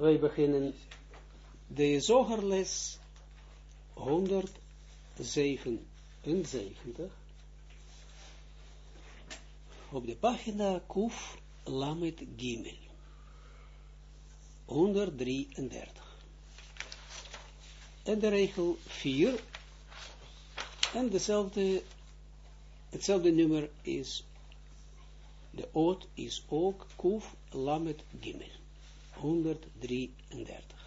wij beginnen de zogerles 177 op de pagina Kuf Lamet Gimel 133 en de regel 4 en dezelfde hetzelfde nummer is de oot is ook Kuf Lamet Gimel 133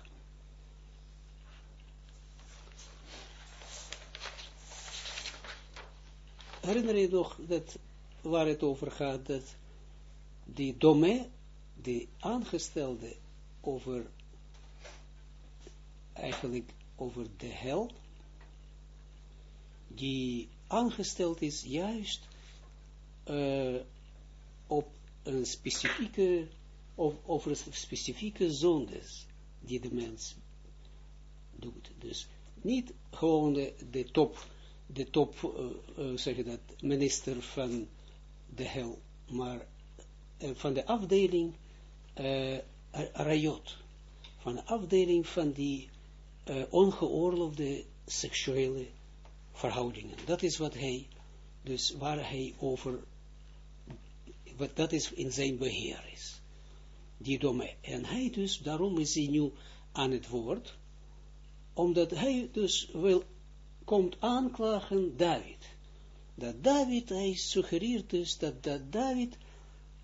herinner je nog dat waar het over gaat, dat die dome, die aangestelde over, eigenlijk over de hel, die aangesteld is juist uh, op een specifieke, of, over specifieke zondes die de mens doet. Dus niet gewoon de, de top de top, uh, uh, zeg dat, minister van de hel, maar uh, van de afdeling Rayot, van de afdeling van die ongeoorloofde seksuele verhoudingen. Dat is wat hij, dus waar hij over, wat dat is in zijn beheer is. Die. En hij dus, daarom is hij nu aan het woord, omdat hij dus wil komt aanklagen David. Dat David, hij suggereert dus dat, dat David,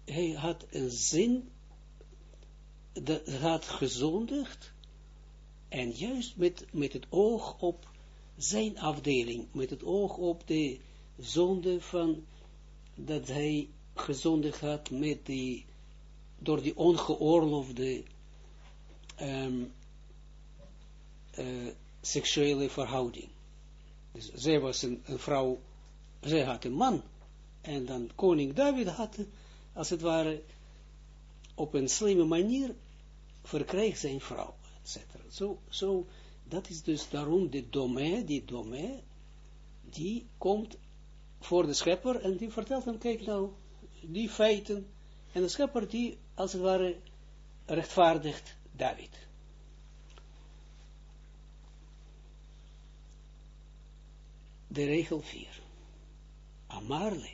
hij had een zin, dat had gezondigd, en juist met, met het oog op zijn afdeling, met het oog op de zonde van, dat hij gezondigd had met die, door die ongeoorloofde um, uh, seksuele verhouding. Dus zij was een, vrouw, zij had een man. En dan koning David had, als het ware, op een slimme manier verkreeg zijn vrouw, etc. Zo, zo, dat is dus daarom de domein, die domein, die komt voor de schepper en die vertelt hem, kijk nou, die feiten, en de schepper die, als het ware, rechtvaardigt David. de regel 4. Amarle.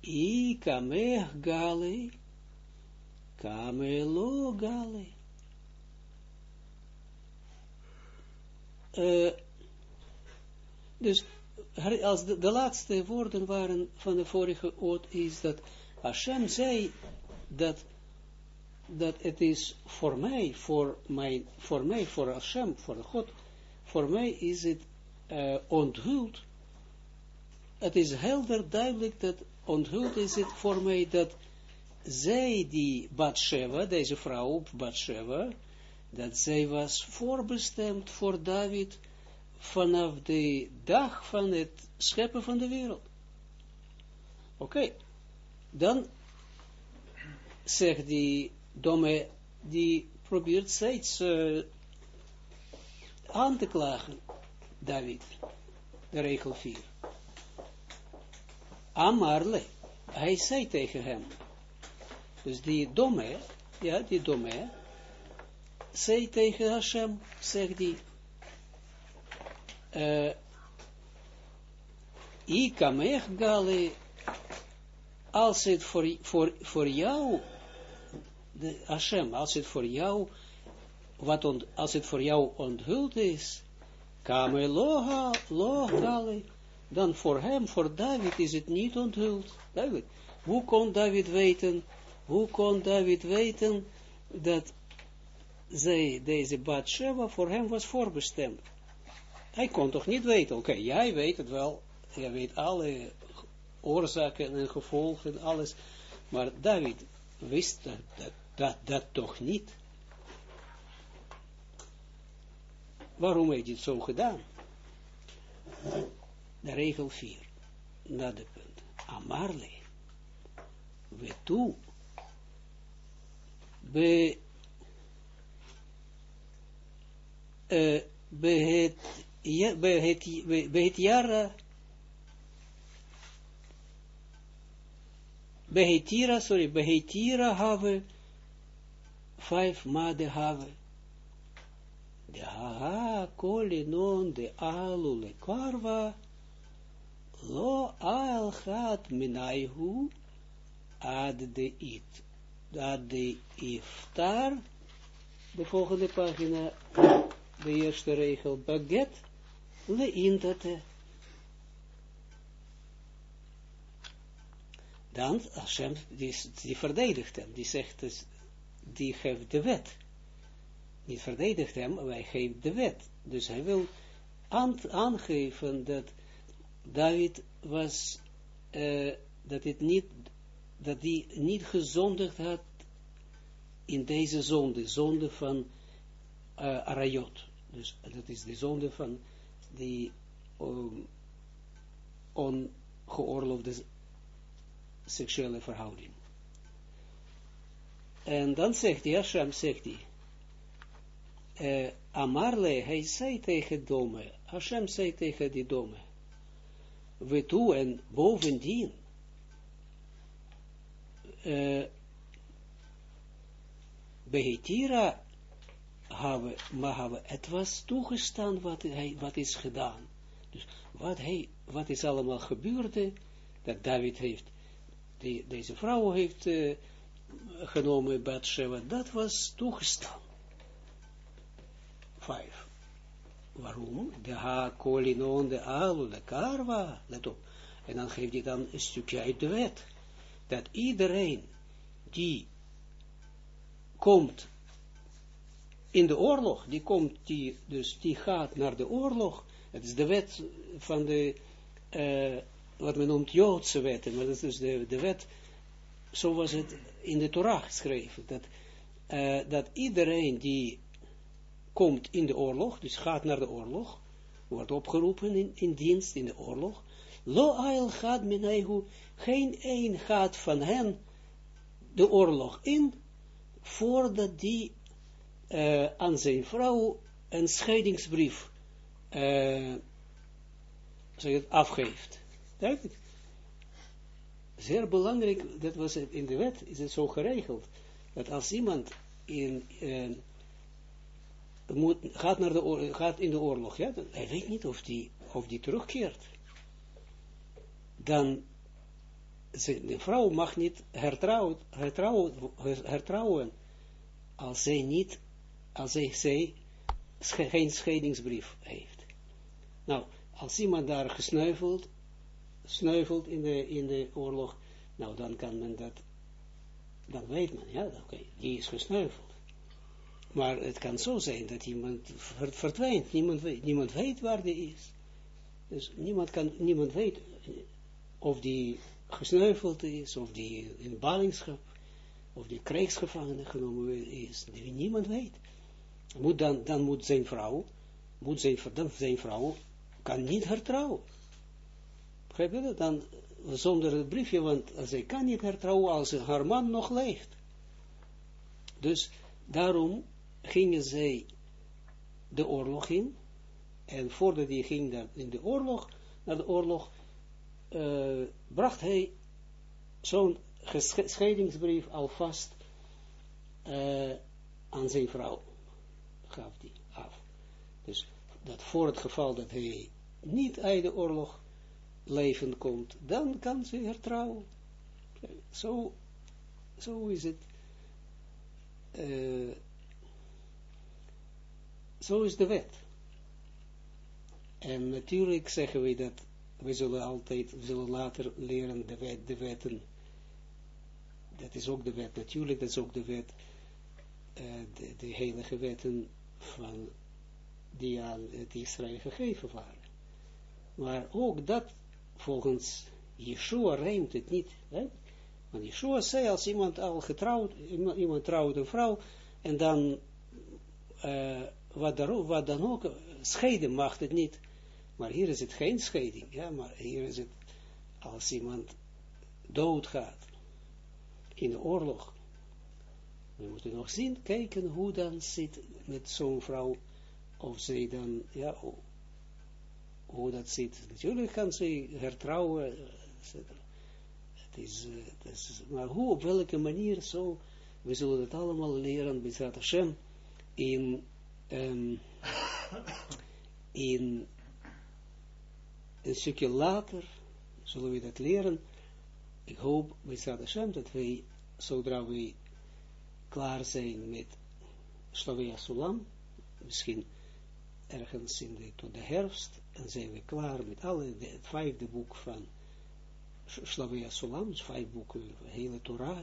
I kameh gale. Kamelo gale. Uh, dus als de, de, laatste woorden waren van de vorige oot is dat Hashem zei dat dat het is voor mij, voor mij, voor mij, voor Hashem, voor God, voor mij is het uh, onthuld, het is helder duidelijk dat onthuld is het voor mij dat zij die Batsheva, deze vrouw Batsheva, dat zij was voorbestemd voor David vanaf de dag van het scheppen van de wereld. Oké, dan zegt die domme, die probeert steeds uh, aan te klagen. David, de regel 4. Amarle, hij zei tegen hem, dus die domme, ja, die domme, zei tegen Hashem, zegt die, uh, Ikamech gale, als het voor, voor, voor jou, de Hashem, als het voor jou, wat ont, als het voor jou onthuld is, Kame loha, lohale, dan voor hem, voor David is het niet onthuld. Duidelijk. Hoe kon David weten, hoe kon David weten dat zij, deze Bathsheba voor hem was voorbestemd? Hij kon toch niet weten, oké, jij weet het wel, jij weet alle oorzaken en gevolgen, alles, maar David wist dat, dat, toch niet. Waarom heeft het zo gedaan? De regel 4. Na de punt. Amarle. We toe. Be. Be het. Ja, be het, be het jara. Behetira, sorry, behetira have vijf, ma de have. De ha, kolinon, de alu, le karva, lo al gaat minaihu, ad de it, ad de iftar, de volgende pagina, de eerste regel, baget, le intate. Dan, Hashem, die, die verdedigt hem, die zegt, dus, die geeft de wet. Niet verdedigt hem, hij geeft de wet. Dus hij wil aangeven dat David was, uh, dat niet, hij niet gezondigd had in deze zonde, zonde van uh, Arayot. Dus dat is de zonde van die um, ongeoorloofde seksuele verhouding. En dan zegt hij, Hashem zegt hij, uh, Amarle, hij zei tegen Dome, Hashem zei tegen die Dome, we toe en bovendien, uh, Behitira hebben, maar hebben, het was toegestaan wat, hij, wat is gedaan. Dus wat, wat is allemaal gebeurde, dat David heeft, die, deze vrouw heeft uh, genomen, Bathsheba, dat was toegestaan. Vijf. Waarom? De ha, kolinon, de alu, de karwa, let op. En dan geeft hij dan een stukje uit de wet. Dat iedereen die komt in de oorlog, die komt, die, dus die gaat naar de oorlog, het is de wet van de, uh, wat men noemt Joodse wetten, maar dat is dus de, de wet, zo was het in de Torah geschreven, dat, uh, dat iedereen die komt in de oorlog, dus gaat naar de oorlog, wordt opgeroepen in, in dienst in de oorlog, lo ail gaat minaihu, geen een gaat van hen de oorlog in, voordat die uh, aan zijn vrouw een scheidingsbrief uh, het, afgeeft. Duidelijk. Zeer belangrijk, dat was in de wet, is het zo geregeld, dat als iemand in, uh, moet, gaat, naar de gaat in de oorlog, ja, hij weet niet of die, of die terugkeert. Dan, de vrouw mag niet hertrouwen, hertrouwen, als zij niet als hij, zij geen scheidingsbrief heeft. Nou, als iemand daar gesneuveld, sneuvelt in de, in de oorlog, nou dan kan men dat, dan weet men, ja, oké, die is gesneuveld. Maar het kan zo zijn dat iemand verdwijnt, niemand weet, niemand weet waar die is. Dus niemand, kan, niemand weet of die gesneuveld is, of die in ballingschap, of die krijgsgevangene genomen is. Niemand weet moet dan, dan moet zijn vrouw, moet zijn, dan zijn vrouw, kan niet hertrouwen. Begrijp je? Dan, zonder het briefje, want zij kan niet hertrouwen als haar man nog leeft. Dus daarom gingen zij de oorlog in, en voordat hij ging in de oorlog, naar de oorlog, uh, bracht hij zo'n scheidingsbrief alvast uh, aan zijn vrouw gaf die af. Dus dat voor het geval dat hij niet uit de oorlog leven komt, dan kan ze hertrouwen. Zo, zo is het. Uh, zo is de wet. En natuurlijk zeggen we dat, we zullen altijd, we zullen later leren de, wet, de wetten. Dat is ook de wet, natuurlijk, dat is ook de wet, uh, de, de heilige wetten van die aan het Israël gegeven waren. Maar ook dat, volgens Yeshua, rijmt het niet. Hè? Want Yeshua zei, als iemand al getrouwd, iemand trouwt een vrouw, en dan, wat, er, wat dan ook, scheiden mag het niet. Maar hier is het geen scheiding, ja, maar hier is het, als iemand doodgaat in de oorlog, we moeten nog zien, kijken hoe dan zit met zo'n vrouw, of zij dan, ja, hoe dat zit. Natuurlijk kan ze hertrouwen, etc. Het is, maar hoe, op welke manier zo, We zullen het allemaal leren, Bezrat Hashem, in, um, in een stukje later, zullen we dat leren. Ik hoop, Bezrat Hashem, dat wij, zodra we klaar zijn met Slavia Sulam, misschien ergens in de, tot de herfst, en zijn we klaar met alle, de, het vijfde boek van Slavia Sulam, dus vijf boeken, de hele Torah,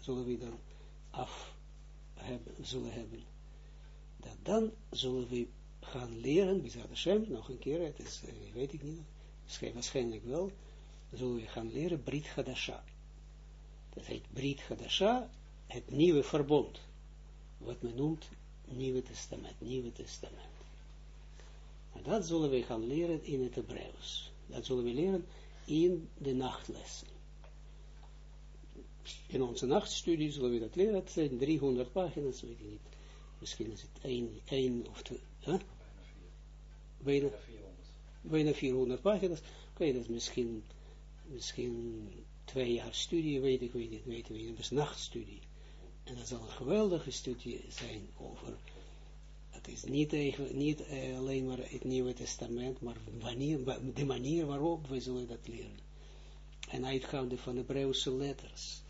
zullen we dan af hebben, zullen hebben. Dat dan zullen we gaan leren, Bizar Hashem, nog een keer, het is, uh, weet ik niet, waarschijnlijk wel, zullen we gaan leren Brit Hadasha. Dat heet Brit Hadasha, het nieuwe verbond, wat men noemt Nieuwe Testament, Nieuwe Testament. Dat zullen we gaan leren in het Hebreeuws. Dat zullen we leren in de nachtlessen. In onze nachtstudie zullen we dat leren. Het zijn 300 pagina's, weet ik niet. Misschien is het één, één of twee. Bijna, bijna 400 pagina's. Oké, dat is misschien, misschien twee jaar studie, weet ik, ik, weet ik, weet. Dat is nachtstudie. En dat zal een geweldige studie zijn over is niet, niet uh, alleen maar het Nieuwe Testament, maar wanneer, de manier waarop we zullen dat leren. En uitgaande van de Hebreeuwse letters.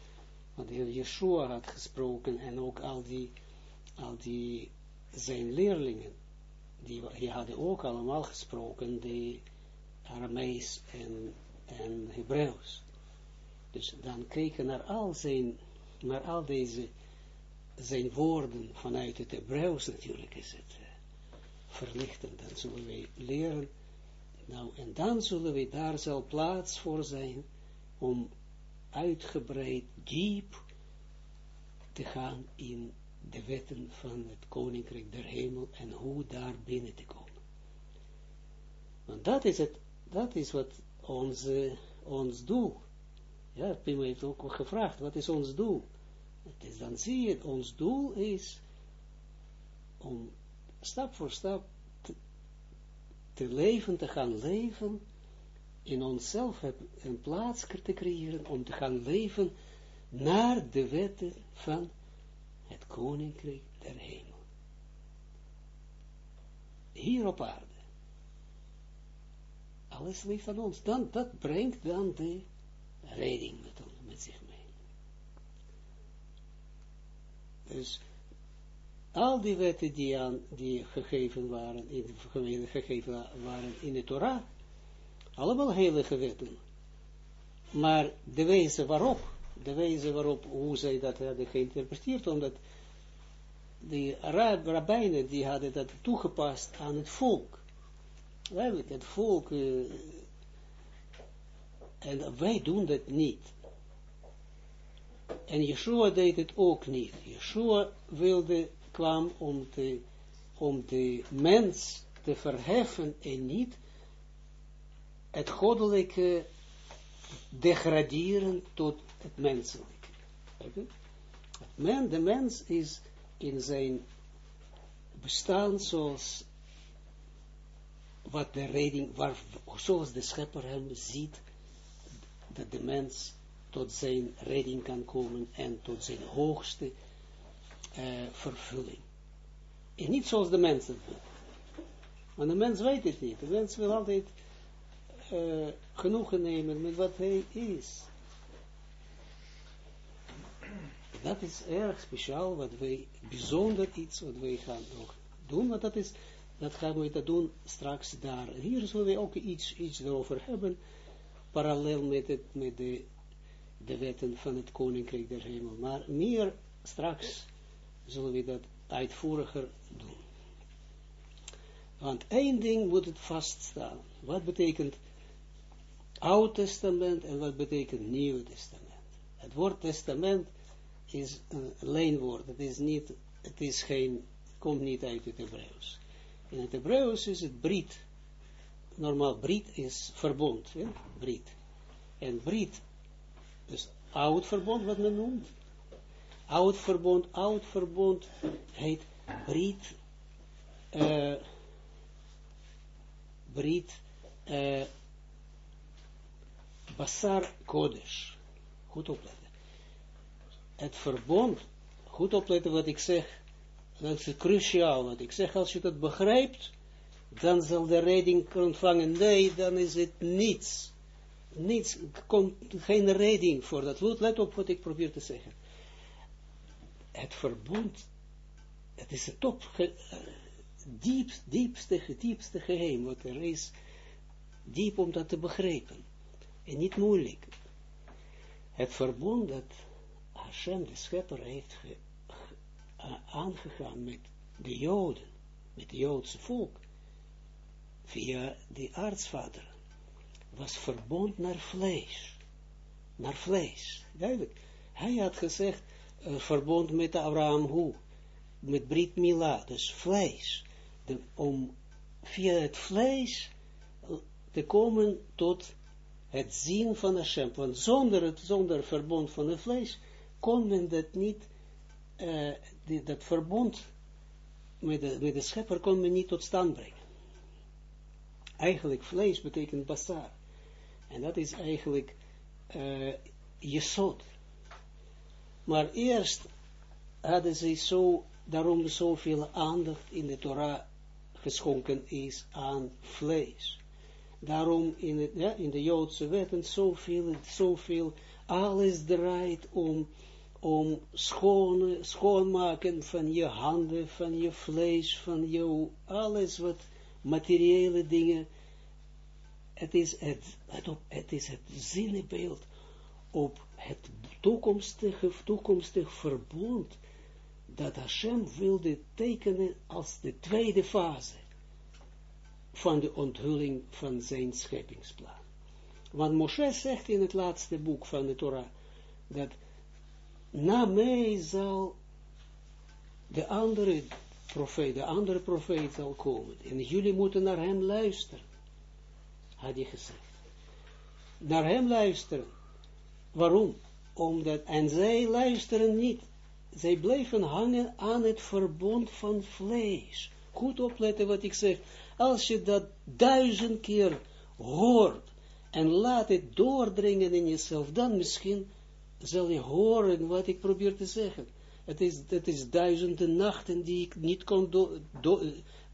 Want de Yeshua had gesproken en ook al die, al die zijn leerlingen, die, die hadden ook allemaal gesproken, de Aramees en, en Hebreeuws. Dus dan kijken naar al zijn, naar al deze zijn woorden vanuit het Hebreeuws natuurlijk is het uh, verlichtend. Dan zullen wij leren. Nou, en dan zullen we daar zal plaats voor zijn om uitgebreid, diep te gaan in de wetten van het Koninkrijk der Hemel en hoe daar binnen te komen. Want dat is het, dat is wat onze, ons doel. Ja, Pim heeft ook gevraagd, wat is ons doel? Dus dan zie je, ons doel is om stap voor stap te, leven, te gaan leven, in onszelf een plaats te creëren, om te gaan leven naar de wetten van het koninkrijk der hemel. Hier op aarde. Alles ligt aan ons. Dan, dat brengt dan de redding met, met zich mee. Dus al die wetten die, aan, die gegeven, waren, in, gegeven waren in de Torah, allemaal heilige wetten. Maar de wijze waarop, de wijze waarop, hoe zij dat hadden geïnterpreteerd, omdat de rabbijnen, die hadden dat toegepast aan het volk. Het volk, uh, en wij doen dat niet. En Yeshua deed het ook niet. Yeshua wilde, kwam om, te, om de mens te verheffen en niet het goddelijke degraderen tot het menselijke. Men, de mens is in zijn bestaan zoals wat de redding, waar, zoals de schepper hem ziet, dat de mens tot zijn redding kan komen en tot zijn hoogste uh, vervulling. En niet zoals de mensen doen. Want de mens weet het niet. De mens wil altijd uh, genoegen nemen met wat hij is. Dat is erg speciaal, wat wij, bijzonder iets, wat wij gaan nog doen, want dat is, dat gaan we dat doen straks daar. Hier zullen we ook iets, iets erover hebben, parallel met, het, met de de wetten van het koninkrijk der hemel. Maar meer straks zullen we dat uitvoeriger doen. Want één ding moet het vaststaan. Wat betekent Oud Testament en wat betekent Nieuw Testament? Het woord testament is een leenwoord. Het is niet, het is geen, komt niet uit het Hebreeuws. In het Hebreeuws is het Brit. Normaal Brit is verbond, ja? En Brit dus oud verbond, wat men noemt. Oud verbond, oud verbond heet Brit, uh, Brit, uh, Basar Kodesh. Goed opletten. Het verbond, goed opletten wat ik zeg, dat is cruciaal wat ik zeg, als je dat begrijpt, dan zal de redding ontvangen, nee, dan is het niets, niets, komt geen redding voor dat, let op wat ik probeer te zeggen. Het verbond, het is het top, diepst, diepste, diepste geheim wat er is, diep om dat te begrijpen. En niet moeilijk. Het verbond dat Hashem, de schepper, heeft aangegaan met de Joden, met het Joodse volk, via de aartsvader, was verbond naar vlees. Naar vlees, duidelijk. Hij had gezegd, uh, verbond met Abraham hoe? Met Brit Mila, dus vlees. om via het vlees te komen tot het zien van Hashem. Want zonder het, zonder verbond van het vlees, kon men dat niet, die, dat verbond met de, met de schepper kon men niet tot stand brengen. Eigenlijk vlees betekent basaar. En dat is eigenlijk uh, jesod. Maar eerst hadden ze zo, daarom zoveel aandacht in de Torah geschonken is aan vlees. Daarom in, het, ja, in de Joodse wetten zoveel, zoveel, alles draait om, om schone, schoonmaken van je handen, van je vlees, van je, alles wat materiële dingen, het is het, het, het is het zinnebeeld op het toekomstige, toekomstig verbond dat Hashem wilde tekenen als de tweede fase van de onthulling van zijn scheppingsplan. Want Moshe zegt in het laatste boek van de Torah, dat na mij zal de andere profeet, de andere profeet zal komen. En jullie moeten naar hem luisteren, had hij gezegd. Naar hem luisteren. Waarom? Omdat, en zij luisteren niet. Zij blijven hangen aan het verbond van vlees. Goed opletten wat ik zeg. Als je dat duizend keer hoort en laat het doordringen in jezelf, dan misschien zal je horen wat ik probeer te zeggen. Het is, het is duizenden nachten die ik niet kon,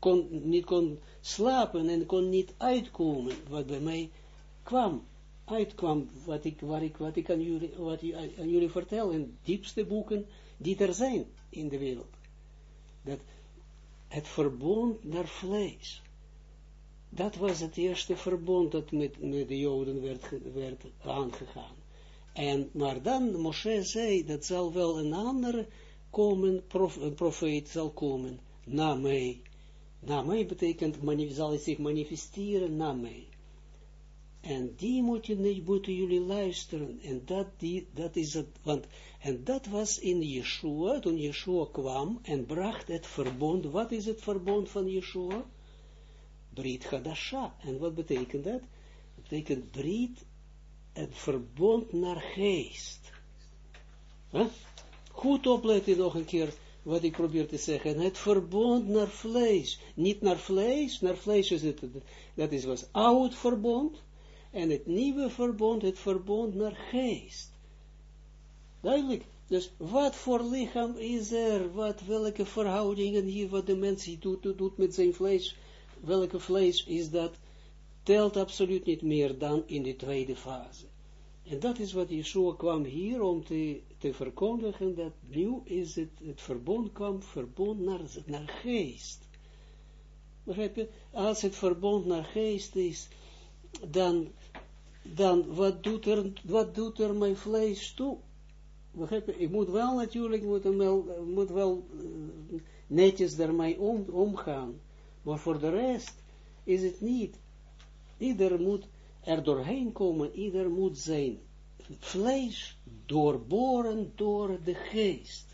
kon, niet kon slapen en kon niet uitkomen, wat bij mij kwam, uitkwam, wat ik, waar ik, wat ik aan jullie, wat aan jullie vertel, in diepste boeken die er zijn in de wereld. Dat het verbond naar vlees. Dat was het eerste verbond dat met, met de Joden werd, werd aangegaan. En, maar dan, Moshe zei, dat zal wel een andere komen, profeet zal komen, na mij. Na mij betekent, zal hij zich manifesteren na mij. En die moet je, moeten jullie luisteren. En dat, die, dat is het, want, en dat was in Yeshua, toen Yeshua kwam en bracht het verbond. Wat is het verbond van Yeshua? Brit Hadasha. En wat betekent dat? Het betekent Brit, het verbond naar geest. Huh? Goed opletten nog een keer wat ik probeer te zeggen. Het verbond naar vlees. Niet naar vlees, naar vlees is het, dat is was oud verbond. En het nieuwe verbond, het verbond naar geest. Duidelijk. Dus wat voor lichaam is er? Wat, welke verhoudingen hier, wat de mens doet, doet met zijn vlees, welke vlees is dat, telt absoluut niet meer dan in de tweede fase. En dat is wat Yeshua kwam hier om te, verkondigen, dat nu is het, het verbond kwam, verbond naar, naar geest. Begrijp je? Als het verbond naar geest is, dan, dan wat, doet er, wat doet er mijn vlees toe? Begrijp je? Ik moet wel natuurlijk, moet wel, moet wel uh, netjes daarmee om, omgaan. Maar voor de rest is het niet. Ieder moet er doorheen komen, ieder moet zijn vlees doorboren door de geest.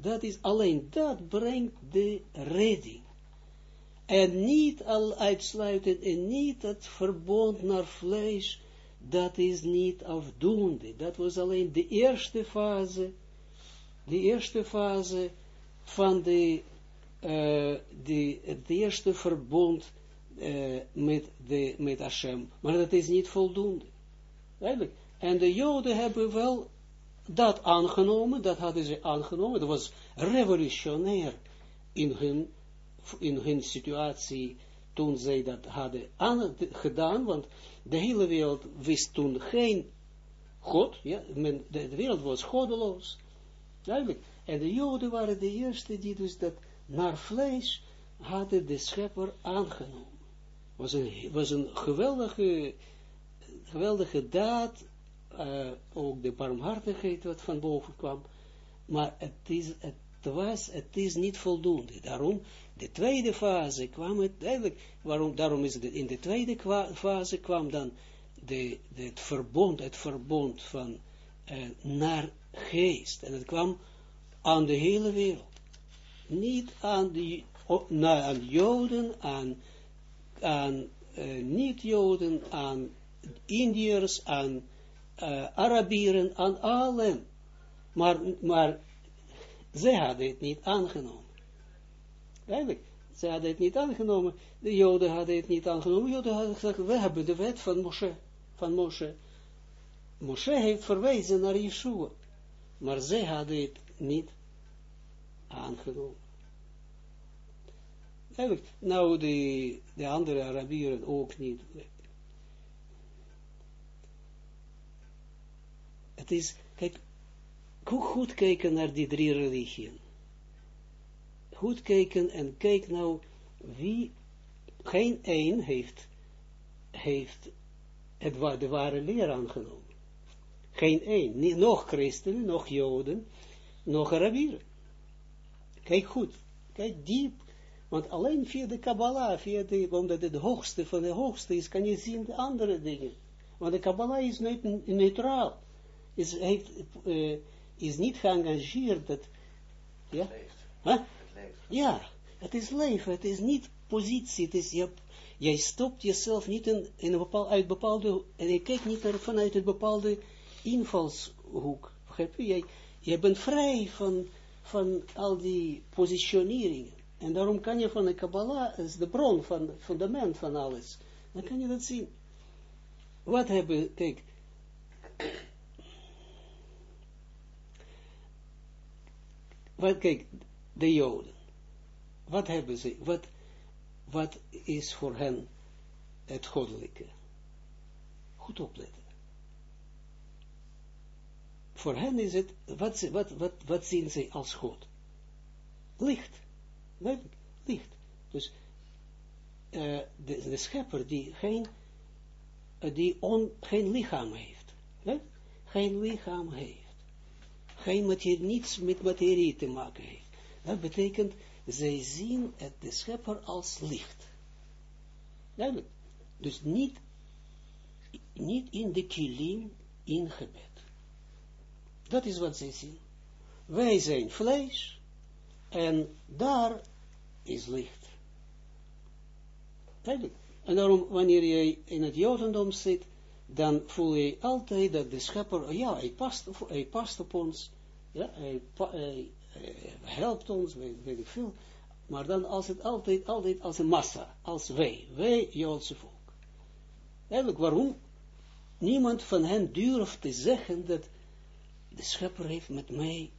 Dat is alleen dat brengt de redding. En niet al en niet het verbond naar vlees, dat is niet afdoende. Dat was alleen de eerste fase, de eerste fase van de, uh, de eerste verbond uh, met, de, met Hashem. Maar dat is niet voldoende. Eigenlijk. En de Joden hebben wel dat aangenomen, dat hadden ze aangenomen, dat was revolutionair in hun, in hun situatie, toen zij dat hadden gedaan, want de hele wereld wist toen geen God, ja, men, de, wereld was goddeloos, duidelijk, en de Joden waren de eerste die dus dat naar vlees hadden de schepper aangenomen. Was een, was een geweldige, geweldige daad, uh, ook de barmhartigheid wat van boven kwam, maar het is, het was, het is niet voldoende. Daarom, de tweede fase kwam het, eigenlijk, waarom, daarom is het in de tweede fase kwam dan de, de, het verbond, het verbond van uh, naar geest, en het kwam aan de hele wereld. Niet aan de, naar, aan Joden, aan, aan uh, niet-Joden, aan Indiërs, aan uh, Arabieren, aan allen. Maar, maar zij hadden het niet aangenomen. Eigenlijk, zij hadden het niet aangenomen. De Joden hadden het niet aangenomen. De Joden hadden gezegd, we hebben de wet van Moshe. Van Moshe. Moshe heeft verwezen naar Yeshua. Maar zij hadden het niet aangenomen. Eigenlijk, nou, de, de andere Arabieren ook niet. Het is, kijk, goed kijken naar die drie religieën. Goed kijken en kijk nou, wie, geen één heeft, heeft het, de ware leer aangenomen. Geen één, nog christenen, nog joden, nog Arabieren. Kijk goed, kijk diep, want alleen via de Kabbalah, via de, omdat het hoogste van de hoogste is, kan je zien de andere dingen. Want de Kabbalah is niet neutraal. Is, uh, is niet geëngageerd. Dat, ja? Huh? Het Ja, het is leven, het is niet positie, het is, je, jij stopt jezelf niet in, in een bepaal, uit bepaalde, en je kijkt niet naar, vanuit een bepaalde invalshoek. Begrijp je? Jij, jij bent vrij van, van al die positioneringen. En daarom kan je van de Kabbalah, is de bron van het fundament van alles. Dan kan je dat zien. Wat hebben, kijk, wat, kijk, de Joden, wat hebben ze, wat, wat is voor hen het goddelijke? Goed opletten. Voor hen is het, wat, wat, wat, wat zien ze als God? Licht. licht. Dus uh, de, schepper die geen, uh, die on, geen lichaam heeft. Nee? Geen lichaam heeft geen materie, niets met materie te maken heeft. Dat betekent, zij zien het, de schepper als licht. Duidelijk. Dus niet, niet in de kilim ingebed. Dat is wat zij zien. Wij zijn vlees en daar is licht. Duidelijk. En daarom, wanneer je in het Jodendom zit, dan voel je altijd dat de schepper, ja, hij past, hij past op ons, ja, hij, helpt ons, weet, ik veel, maar dan als het altijd, altijd als een massa, als wij, wij Joodse volk. Eigenlijk, waarom? Niemand van hen durft te zeggen dat de schepper heeft met mij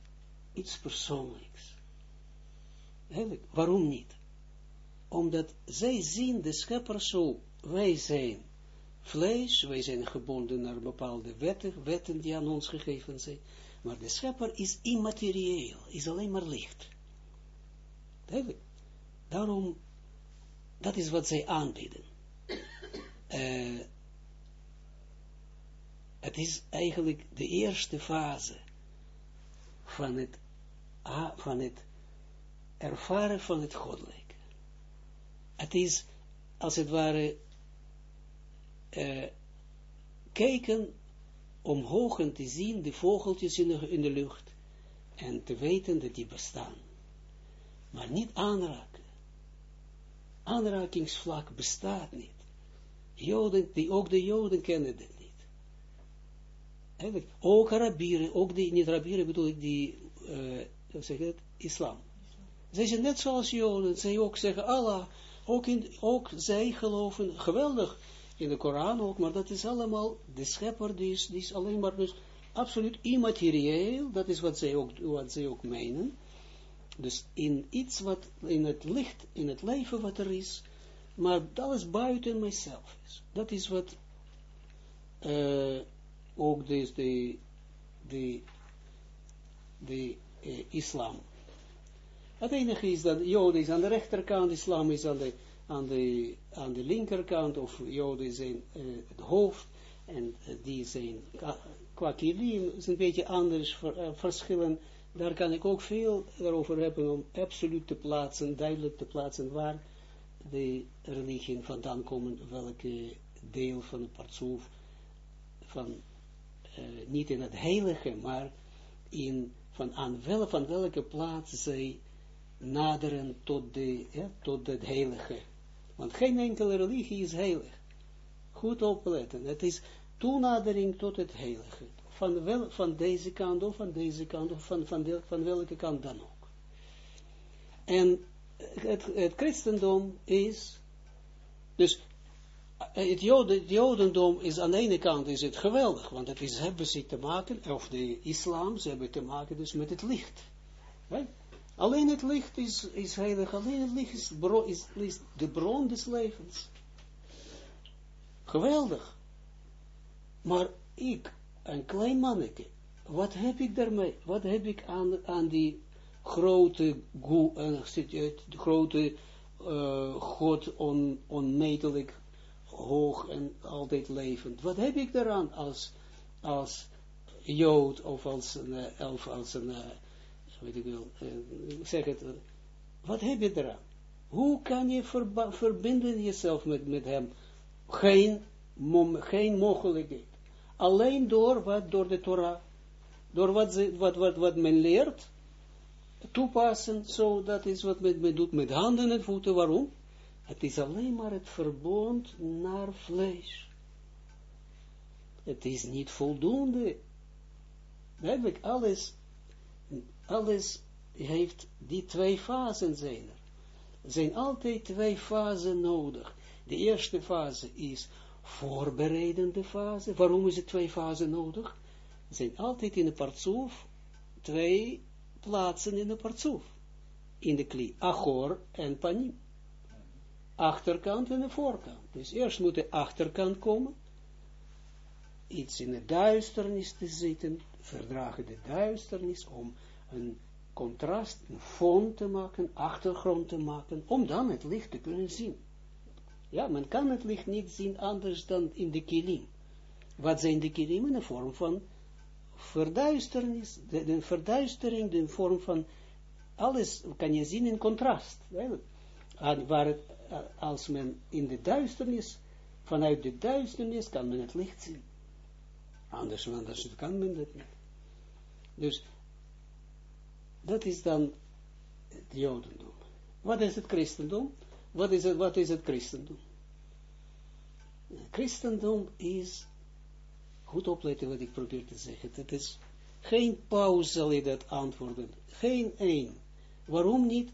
iets persoonlijks. Eigenlijk, waarom niet? Omdat zij zien de schepper zo, wij zijn vlees, wij zijn gebonden naar bepaalde wetten, wetten die aan ons gegeven zijn, maar de schepper is immaterieel, is alleen maar licht. Daarom, dat is wat zij aanbieden. Uh, het is eigenlijk de eerste fase van het, van het ervaren van het goddelijke. Het is, als het ware, uh, kijken omhoog en te zien de vogeltjes in de, lucht en te weten dat die bestaan. Maar niet aanraken. Aanrakingsvlak bestaat niet. Joden, die, ook de Joden kennen dit niet. Eigenlijk, ook Arabieren, ook die, niet Arabieren bedoel ik, die, uh, hoe islam. Zij zijn net zoals Joden, zij ook zeggen Allah, ook, in, ook zij geloven, geweldig, in de Koran ook, maar dat is allemaal, de schepper, die is, die is alleen maar dus absoluut immaterieel, dat is wat zij ook, wat zij ook menen, dus in iets wat, in het licht, in het leven wat er is, maar is buiten mijzelf is. Dat is wat uh, ook dus de, de, de uh, islam. Het enige is dat Joden is aan de rechterkant, islam is aan de, aan de, aan de linkerkant, of Joden zijn uh, het hoofd, en die zijn qua kilim is een beetje anders ver, verschillen. Daar kan ik ook veel over hebben om absoluut te plaatsen, duidelijk te plaatsen waar de religie vandaan komen, welke deel van het partsoef, van, niet in het heilige, maar in, van, aan wel, van welke plaats zij naderen tot, de, tot het heilige. Want geen enkele religie is heilig. Goed opletten. Het is toenadering tot het heilige. Van, wel, van deze kant of van deze kant of van, van, welke kant dan ook. En het, het christendom is, dus het, joden, het, jodendom is aan de ene kant is het geweldig, want het is, hebben ze te maken, of de islam, ze hebben te maken dus met het licht. Alleen het licht is, is heilig, alleen het licht is, bro, is, is de bron des levens. Geweldig. Maar ik, een klein manneke, wat heb ik daarmee? Wat heb ik aan, aan die grote, uh, grote uh, God on, onmetelijk hoog en altijd levend. Wat heb ik daaraan als, als Jood of als een, of als een weet ik wel, zeg het, wat heb je eraan? Hoe kan je verbinden jezelf met, met hem? Geen, geen mogelijkheid. Alleen door wat, door de Torah, door wat, ze, wat, wat, wat men leert, toepassen, zo dat is wat men, doet met handen en voeten. Waarom? Het is alleen maar het verbond naar vlees. Het is niet voldoende. Eigenlijk alles, alles heeft die twee fasen zijn er. Er zijn altijd twee fasen nodig. De eerste fase is voorbereidende fase. Waarom is het twee fasen nodig? Er zijn altijd in de partsoef twee plaatsen in de partsoef. In de kli, achor en panim. Achterkant en de voorkant. Dus eerst moet de achterkant komen. Iets in de duisternis te zitten. Verdragen de duisternis om een contrast, een fond te maken, achtergrond te maken, om dan het licht te kunnen zien. Ja, men kan het licht niet zien anders dan in de kilim. Wat zijn de kilim? In vorm van verduisternis, de, verduistering, de vorm van alles kan je zien in contrast. Waar als men in de duisternis, vanuit de duisternis kan men het licht zien. Anders, anders kan men dat niet. Dus, dat is dan het jodendom. Wat is het christendom? Wat is het, wat is het christendom? Christendom is, goed opletten wat ik probeer te zeggen, het is geen pauze zal dat antwoorden, geen één. Waarom niet?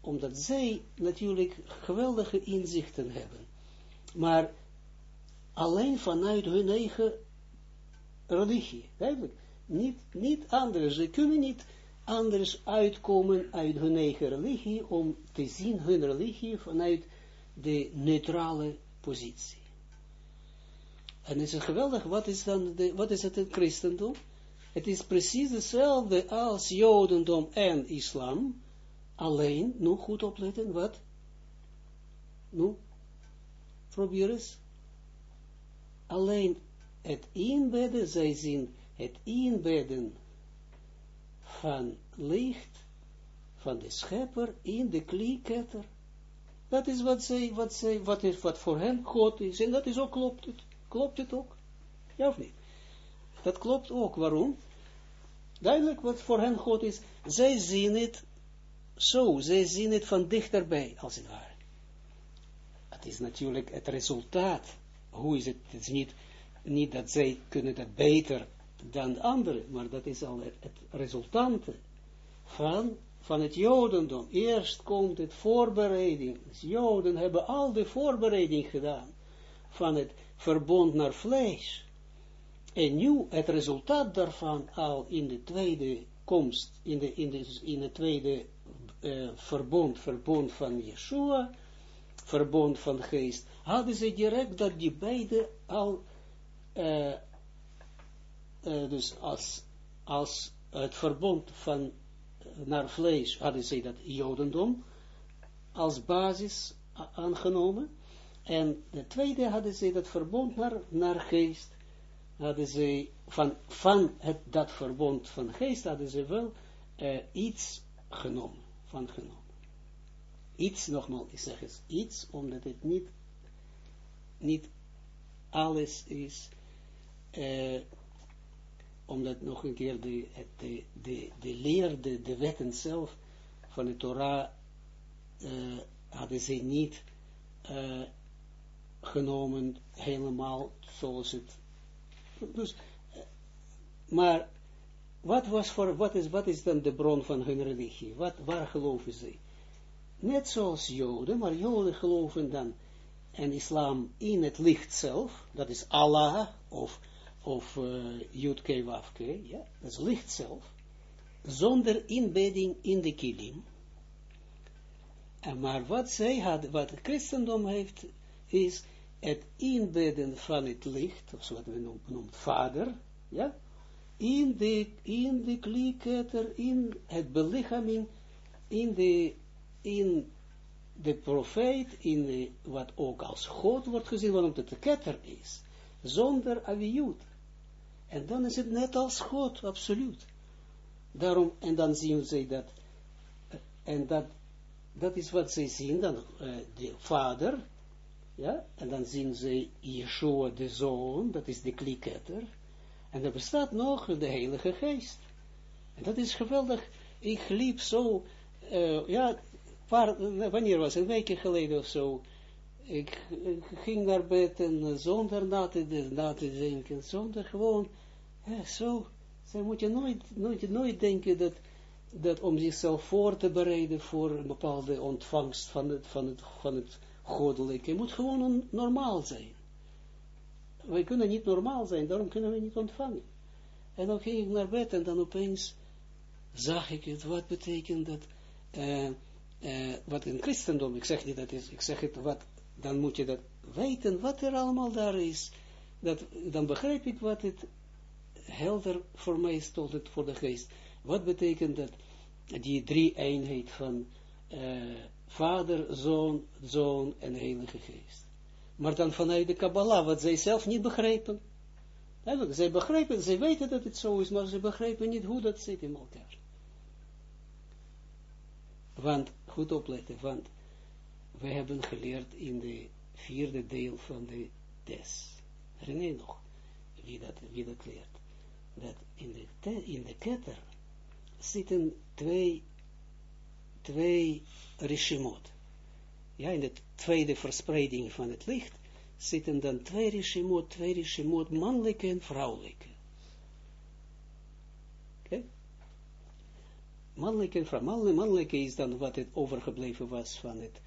Omdat zij natuurlijk geweldige inzichten hebben. Maar alleen vanuit hun eigen religie, eigenlijk. Niet, niet anders. Ze kunnen niet anders uitkomen uit hun eigen religie, om te zien hun religie vanuit de neutrale positie. En het is geweldig, wat is dan, de, wat is het, het christendom? Het is precies hetzelfde als jodendom en islam, alleen, nu goed opletten, wat? Nu, probeer eens. Alleen het inbedden, zij zien het inbedden van licht, van de schepper in de klieketter. Dat is wat zij, wat zij, wat is, wat voor hen God is. En dat is ook, klopt het. Klopt het ook? Ja of niet? Dat klopt ook. Waarom? Duidelijk wat voor hen God is. Zij zien het zo. Zij zien het van dichterbij, als het ware. Het is natuurlijk het resultaat. Hoe is het? Het is niet, niet dat zij kunnen dat beter dan anderen, maar dat is al het, resultante van, van het Jodendom. Eerst komt het voorbereiding. Dus Joden hebben al de voorbereiding gedaan van het verbond naar vlees. En nu het resultaat daarvan al in de tweede komst, in, de, in, de, in het tweede uh, verbond, verbond van Yeshua, verbond van geest, hadden ze direct dat die beide al, uh, uh, dus als, als het verbond van naar vlees, hadden ze dat jodendom als basis aangenomen, en de tweede hadden ze dat verbond naar, naar geest, hadden ze van, van het, dat verbond van geest, hadden ze wel uh, iets genomen, van genomen. Iets, nogmaals, ik zeg eens iets, omdat het niet, niet alles is, omdat nog een keer de, de, de, leer, de, de wetten zelf van de Torah, uh, hadden ze niet uh, genomen helemaal zoals het. Dus, maar wat was voor, wat is, wat is dan de bron van hun religie? Wat, waar geloven ze? Net zoals Joden, maar Joden geloven dan en islam in het licht zelf, dat is Allah of, of uh, Yudke Wafke, ja, dat is licht zelf, zonder inbedding in de kilim. En maar wat zij hadden, wat het christendom heeft, is het inbedden van het licht, of zoals we noemen, vader, ja, in de, in de klieketter, in het belichaming, in de, in de profeet, in wat ook als God wordt gezien, waarom het de ketter is, zonder aviut. En dan is het net als God, absoluut. Daarom, en dan zien ze dat, en dat, dat is wat ze zien, dan uh, de vader, ja, en dan zien ze Yeshua de Zoon, dat is de kliketter, en er bestaat nog de Heilige Geest. En dat is geweldig, ik liep zo, uh, ja, wanneer was het, een weekje geleden of zo, ik, ging naar bed en zonder na te, na te denken, zonder gewoon, zo, zo moet je nooit, nooit, nooit denken dat, dat om zichzelf voor te bereiden voor een bepaalde ontvangst van het, van het, van het goddelijke. Je moet gewoon normaal zijn. Wij kunnen niet normaal zijn, daarom kunnen we niet ontvangen. En dan ging ik naar bed en dan opeens zag ik het, wat betekent dat, uh, uh, wat in christendom, ik zeg niet dat is, ik zeg het, wat, dan moet je dat weten, wat er allemaal daar is, dat, dan begrijp ik wat het helder voor mij stond, het voor de geest. Wat betekent dat, die drie eenheid van uh, Vader, Zoon, Zoon en Heilige Geest. Maar dan vanuit de Kabbalah, wat zij zelf niet begrijpen. Zij begrijpen, zij weten dat het zo is, maar ze begrijpen niet hoe dat zit in elkaar. Want, goed opletten, want we hebben geleerd in de vierde deel van de des. Herinner nog wie dat, wie dat leert? Dat in de, in de ketter zitten twee twee rishimot. Ja, in de tweede verspreiding van het licht zitten dan twee rishimot, twee rishimot, mannelijke en vrouwelijke. Oké? Mannelijke en vrouwelijke. Mannelijke is dan wat het overgebleven was van het,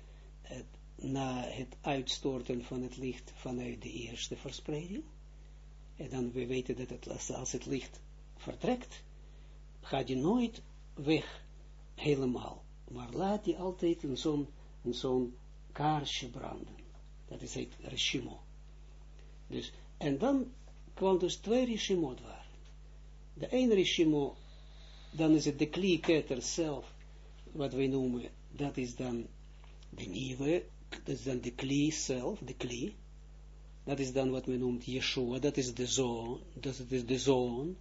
het, na het uitstorten van het licht vanuit de eerste verspreiding. En dan we weten dat het, als het licht vertrekt, gaat je nooit weg helemaal maar laat die altijd een zo'n kaarsje branden. Dat is het regimo. Dus, en dan kwam dus twee regimo's waar. De ene regimo, dan is het de klieketter zelf, wat wij noemen, dat is dan de nieuwe, dat is dan de klie zelf, de klie. Dat is dan wat men noemt Yeshua, dat is de zoon, dat is de zoon.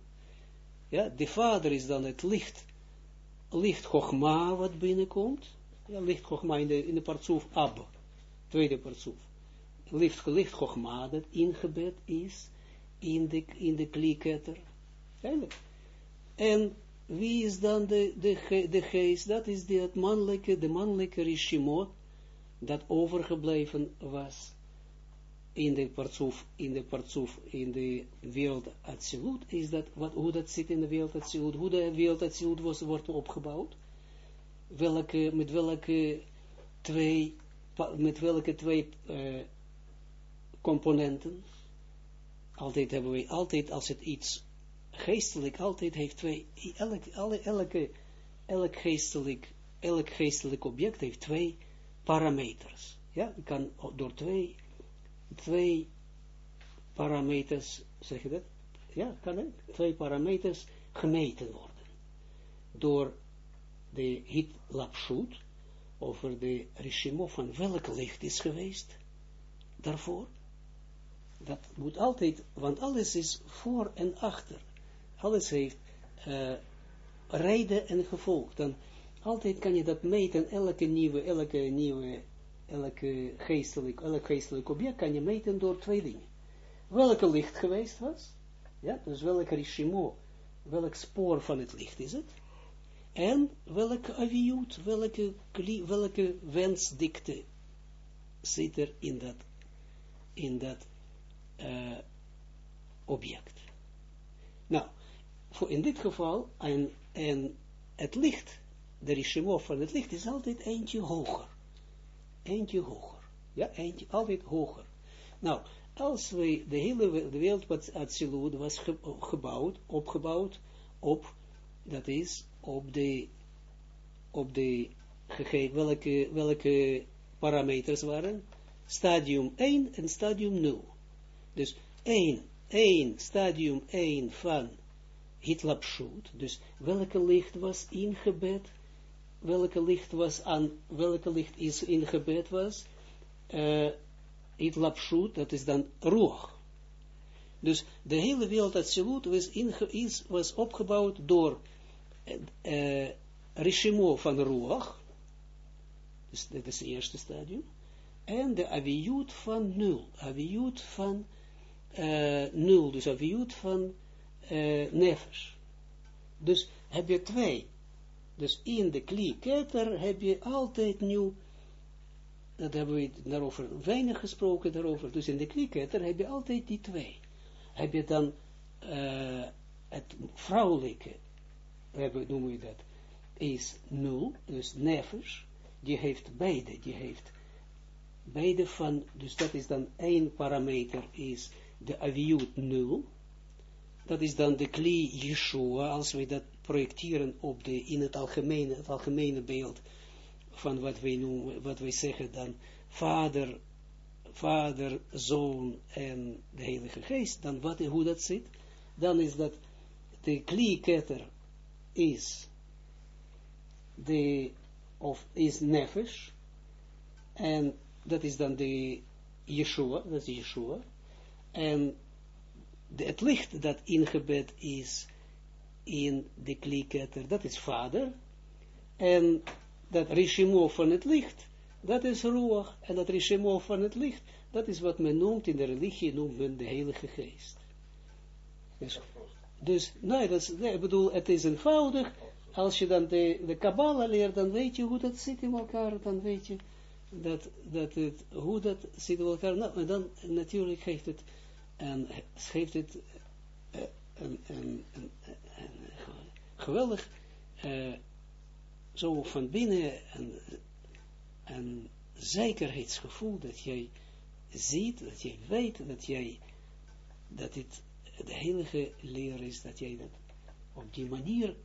Ja, de vader is dan het licht licht Chogma wat binnenkomt, ja, licht Chogma in de, in de partsoef Ab, tweede partsoef, licht, licht Chogma dat ingebed is in de, in de klieketter, en wie is dan de, de, de geest, dat is de, het mannelijke, de mannelijke Rishimot, dat overgebleven was in de partsoef, in de partsoef, in de wereld Atsilut, is dat, wat, hoe dat zit in de wereld Atsilut, hoe de wereld Atsilut was, wordt opgebouwd, welke, met welke twee, met welke twee uh, componenten, altijd hebben we, altijd als het iets geestelijk, altijd heeft twee, elk, elke, elk geestelijk, elk geestelijk object heeft twee parameters. Ja, je kan door twee, twee parameters, zeg je dat? Ja, kan het? Twee parameters gemeten worden. Door de hit lapshut, over de regime van welk licht is geweest, daarvoor. Dat moet altijd, want alles is voor en achter. Alles heeft uh, reden en gevolg. Dan altijd kan je dat meten, elke nieuwe, elke nieuwe, elke geestelijk, elk geestelijk object kan je meten door twee dingen. Welke licht geweest was, ja, dus welk regime, welk spoor van het licht is het, en welke aviut, welke, welke wensdikte zit er in dat, in dat uh, object. Nou, voor in dit geval, en, en het licht, de regime van het licht is altijd eentje hoger. Eentje hoger. Ja, eentje, altijd hoger. Nou, als we de hele wereld wat Atsilut was gebouwd, opgebouwd, op, dat is, op de, op de gegeven, welke, welke parameters waren, stadium 1 en stadium 0. Dus 1, 1, stadium 1 van Hitlapshut, dus welke licht was ingebed, welke licht was aan, welke licht is ingebed was, uh, Hitlapshut, dat is dan Ruach. Dus de hele wereld Atsilut was, is, was opgebouwd door uh, van Ruach, dus dat is het eerste stadium, en de aviut van nul, aviut van uh, nul, dus aviut van uh. Dus heb je twee. Dus in de klieketter heb je altijd nu, dat hebben we daarover weinig gesproken daarover, dus in de klieketter heb je altijd die twee. Heb je dan uh, het vrouwelijke, noemen we dat, is nul, dus nefesh, die heeft beide, die heeft beide van, dus dat is dan één parameter, is de aviut nul, dat is dan de kli Yeshua, als we dat projecteren op de, in het algemene, het algemene beeld van wat wij noemen, wat wij zeggen dan, vader, vader, zoon en de heilige geest, dan wat, hoe dat zit, dan is dat de kli ketter is de, of is nefesh, en dat is dan de Yeshua, dat is Yeshua, en het licht dat ingebed is in de kliketter, dat is vader, en dat regime van het licht, dat is ruach, en dat regime van het licht, dat is wat men noemt, in de religie noemt men de heilige geest. Dus, dus nee, dat is, ik bedoel, het is eenvoudig, als je dan de, de Kabbalah leert, dan weet je hoe dat zit in elkaar, dan weet je dat, dat het, hoe dat zit in elkaar, nou, en dan natuurlijk geeft het en schreef het een, een, een, een, geweldig, uh, zo van binnen een, een zekerheidsgevoel dat jij ziet, dat jij weet, dat jij, dat dit de heilige leer is, dat jij dat op die manier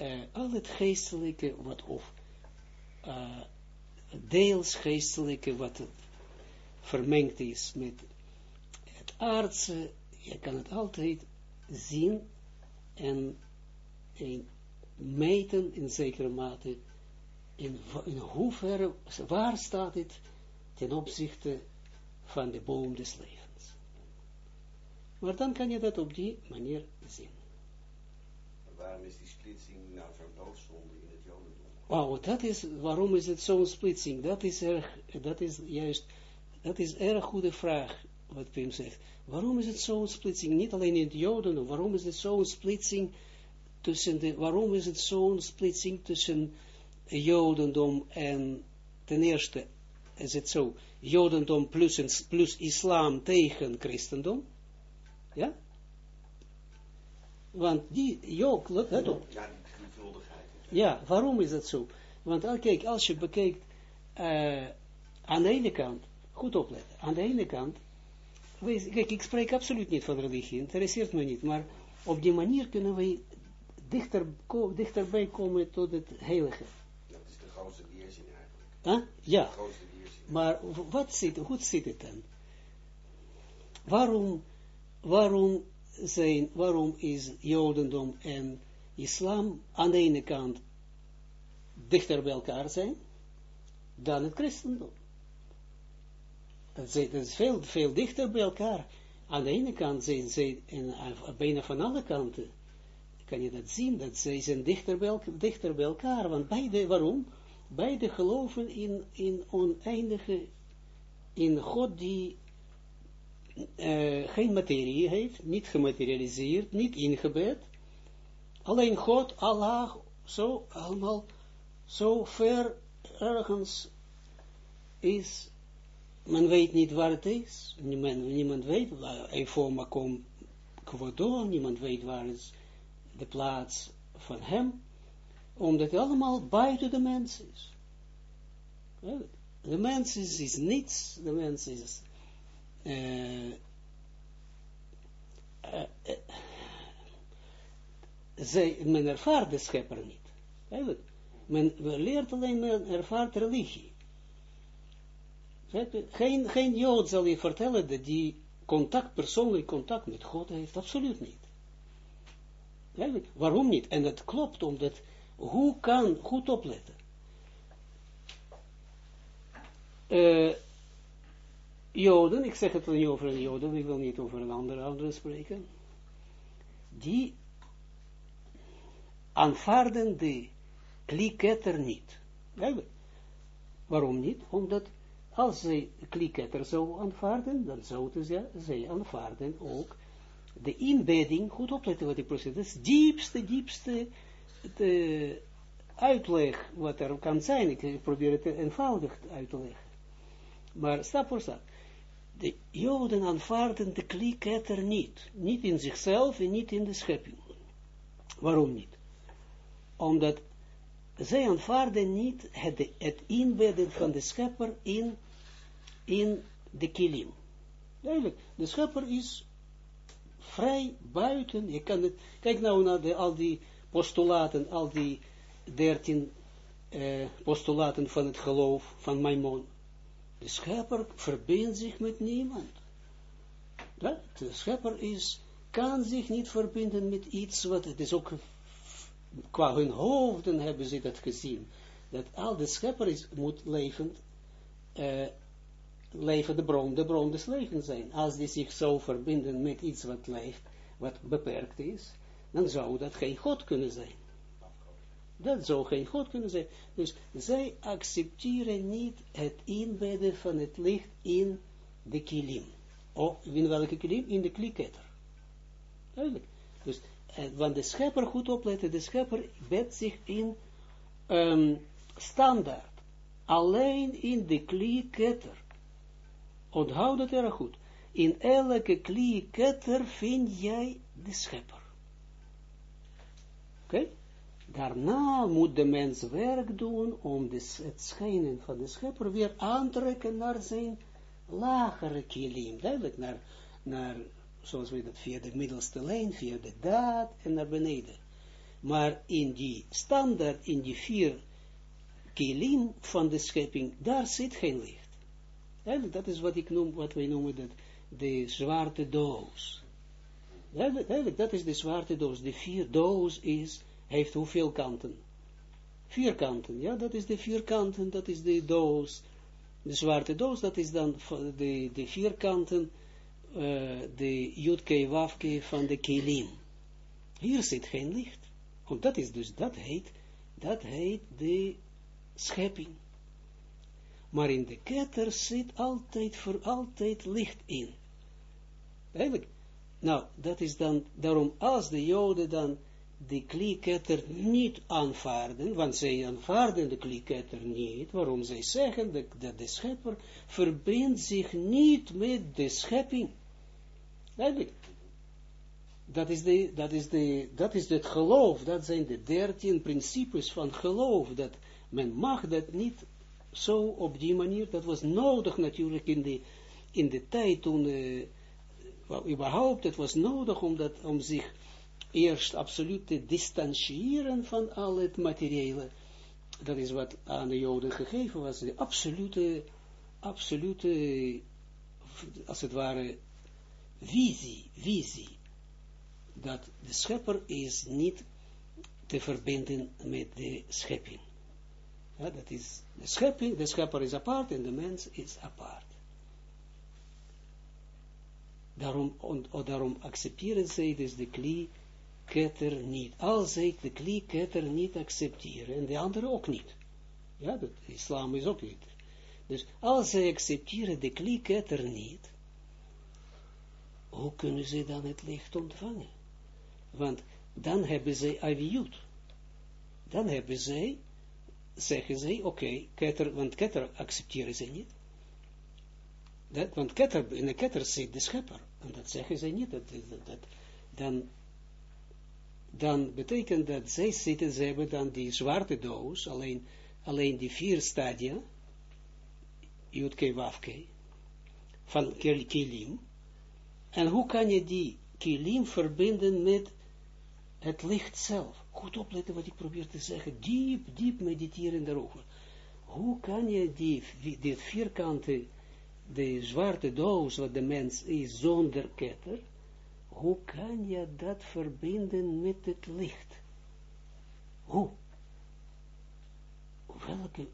uh, al het geestelijke, wat of uh, deels geestelijke, wat vermengd is met aardse, je kan het altijd zien en, en meten in zekere mate in, in hoeverre, waar staat het ten opzichte van de boom des levens. Maar dan kan je dat op die manier zien. Waarom is die splitsing nou zo'n doodzonde in het jodendom? Wauw, dat is, waarom is het zo'n splitsing? Dat is erg, dat is juist, dat is erg goede vraag wat Pim zegt. Waarom is het zo'n splitsing? Niet alleen in het Joden, waarom is het zo'n splitsing tussen de, waarom is het zo'n splitsing tussen Jodendom en, ten eerste is het zo, Jodendom plus, plus islam tegen christendom? Ja? Want die, Jood, let op. Ja, waarom is dat zo? Want uh, kijk, als je bekijkt, uh, aan de ene kant, goed opletten, aan de ene kant wees, kijk, ik spreek absoluut niet van religie, interesseert me niet, maar op die manier kunnen we dichter, ko, dichterbij komen tot het heilige. Dat is de grootste weerzin eigenlijk. Huh? Ja, maar wat zit, hoe zit het dan? Waarom, waarom, zijn, waarom is Jodendom en Islam aan de ene kant dichter bij elkaar zijn dan het christendom? Dat is, veel, veel dichter bij elkaar. Aan de ene kant zijn zij, en bijna van alle kanten, kan je dat zien, dat zij zijn dichter bij, dichter bij elkaar. Want beide, waarom? Beide geloven in, in oneindige, in God die eh, geen materie heeft, niet gematerialiseerd, niet ingebed. Alleen God, Allah, zo allemaal, zo ver ergens is, men weet niet waar het is, niemand, niemand weet, voor makom kwodo, niemand weet waar is de plaats van hem, omdat het allemaal buiten de mens is. De mens is, is niets, de mens is eh, zij, men ervaart de schepper niet. Men leert alleen, men ervaart religie. Geen, geen Jood zal je vertellen dat die contact, persoonlijk contact met God heeft, absoluut niet. Waarom niet? En dat klopt, omdat, hoe kan, goed opletten. Eh, Joden, ik zeg het niet over een Joden, ik wil niet over een andere, andere spreken, die aanvaarden de kliketter niet. Waarom niet? Omdat als zij kliketter zou aanvaarden, dan zouden ze, zij aanvaarden ook de inbedding, goed opletten wat ik proces, dat is diepste, diepste de uitleg wat er kan zijn. Ik probeer het eenvoudig uit te leggen. Maar stap voor stap. De Joden aanvaarden de kliketter niet. Niet in zichzelf en niet in de schepping. Waarom niet? Omdat zij aanvaarden niet het, het inbedden van de schepper in, in de kilim. Duidelijk, de schepper is vrij buiten, je kan het, kijk nou naar de, al die postulaten, al die dertien eh, postulaten van het geloof van Maimon. De schepper verbindt zich met niemand. Ja, de schepper is, kan zich niet verbinden met iets wat, het is ook, qua hun hoofden hebben ze dat gezien, dat al de schepper is, moet levend, uh, leven de bron, de bron des levens zijn. Als die zich zo verbinden met iets wat leeft, wat beperkt is, dan zou dat geen God kunnen zijn. Dat zou geen God kunnen zijn. Dus zij accepteren niet het inbedden van het licht in de kilim. Of in welke kilim? In de kliketter. Duidelijk. Dus, eh, want de schepper, goed opletten, de schepper bedt zich in um, standaard. Alleen in de kliketter. Onthoud het erg goed. In elke kliketter vind jij de schepper. Oké? Daarna moet de mens werk doen om het schijnen van de schepper weer aantrekken naar zijn lagere kilim. Duidelijk, naar, naar, zoals we dat via de middelste lijn, via de daad en naar beneden. Maar in die standaard, in die vier kilim van de schepping, daar zit geen licht. Duidelijk, dat is wat ik noem, wat wij noemen dat, de zwarte doos. Dat is de zwarte doos. De vier doos is heeft hoeveel kanten? Vier kanten, ja, dat is de vier kanten, dat is de doos, de zwarte doos, dat is dan de, de vier kanten, uh, de jutke wafke van de kelim. Hier zit geen licht, want dat is dus, dat heet, dat heet de schepping. Maar in de ketter zit altijd, voor altijd licht in. Eigenlijk, nou, dat is dan, daarom als de joden dan de klieketter niet aanvaarden, want zij aanvaarden de klieketter niet, waarom zij zeggen dat, de schepper verbindt zich niet met de schepping. Eigenlijk, dat is, de, dat, is de, dat is het geloof, dat zijn de dertien principes van geloof, dat men mag dat niet zo op die manier, dat was nodig natuurlijk in de, in de tijd toen Wel, überhaupt, het was nodig om, dat, om zich eerst absoluut te distancieren van al het materiële. Dat is wat aan de Joden gegeven was, de absolute, absolute, als het ware, visie, visie. Dat de schepper is niet te verbinden met de schepping. Ja, dat is de schepping, de schepper is apart en de mens is apart. Daarom, on, daarom accepteren zij dus de kli ketter niet. Als zij de kli ketter niet accepteren, en de anderen ook niet. Ja, de islam is ook niet. Dus als zij accepteren de kli ketter niet, hoe kunnen ze dan het licht ontvangen? Want dan hebben zij aviut. Dan hebben zij, zeggen zij, oké, okay, want ketter accepteren ze niet. Dat, want ketter, in de ketter zit de schepper. En dat zeggen zij niet. Dat, dat, dan, dan betekent dat zij zitten, ze hebben dan die zwarte doos, alleen, alleen die vier stadia, Jutke Wafke, van Kilim. En hoe kan je die Kilim verbinden met het licht zelf? Goed opletten wat ik probeer te zeggen. Diep, diep mediteren daarover. Hoe kan je die, vierkante de zwarte doos wat de mens is zonder ketter, hoe kan je dat verbinden met het licht? Hoe? Op welke?